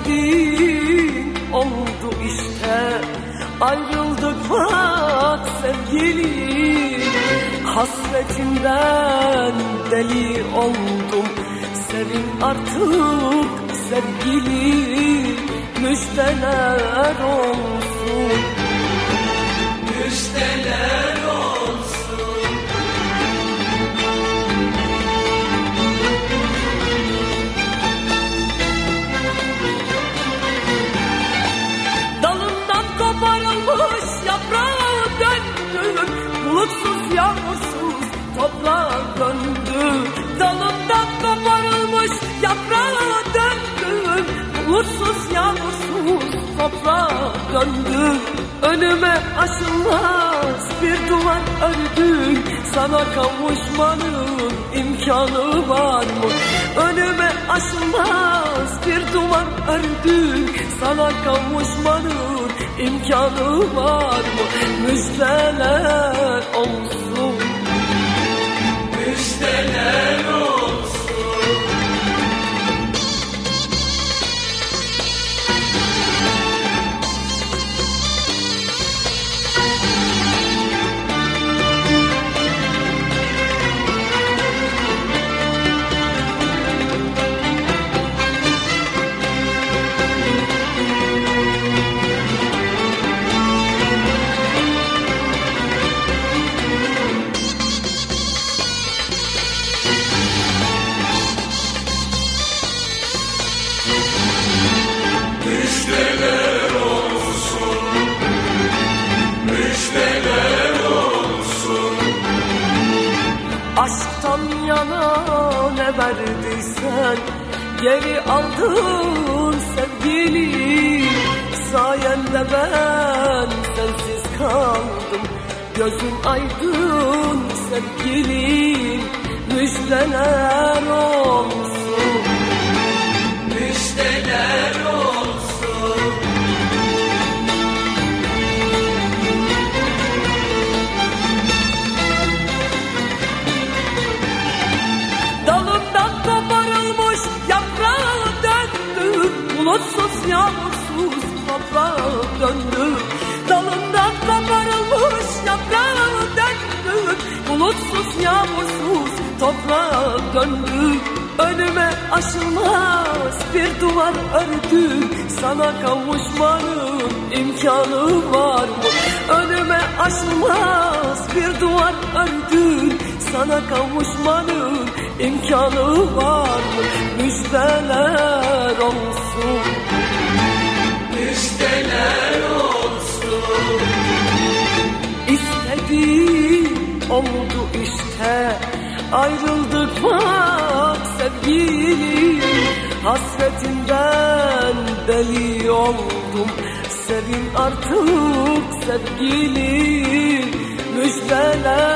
İstediğin oldu işte. Ayrıldık bak sevgili Hasretinden deli oldum. Sevin artık sevgili Müjdeler olsun. Müjdeler olsun toprağa döndü. Önüme aşılmaz bir duvar ördün Sana kavuşmanın imkanı var mı? Önüme aşılmaz bir duvar ördün Sana kavuşmanın imkanı var mı? Müjdeler olsun. Müjdeler olsun Aşktan yana ne verdiysen Geri aldın sevgili. Sayende ben sensiz kaldım Gözün aydın sevgili. Müjdeler Bulutsuz yağmursuz toprağa döndü Dalından koparılmış yaprağa döndü Bulutsuz yağmursuz toprağa döndü Önüme aşılmaz bir duvar ördün Sana kavuşmanın imkanı var mı? Önüme aşılmaz bir duvar ördün Sana kavuşmanın imkanı var mı? Müjdeler oldu işte. Ayrıldık bak sevgili Hasretinden deli oldum. Sevin artık sevgili Müjdeler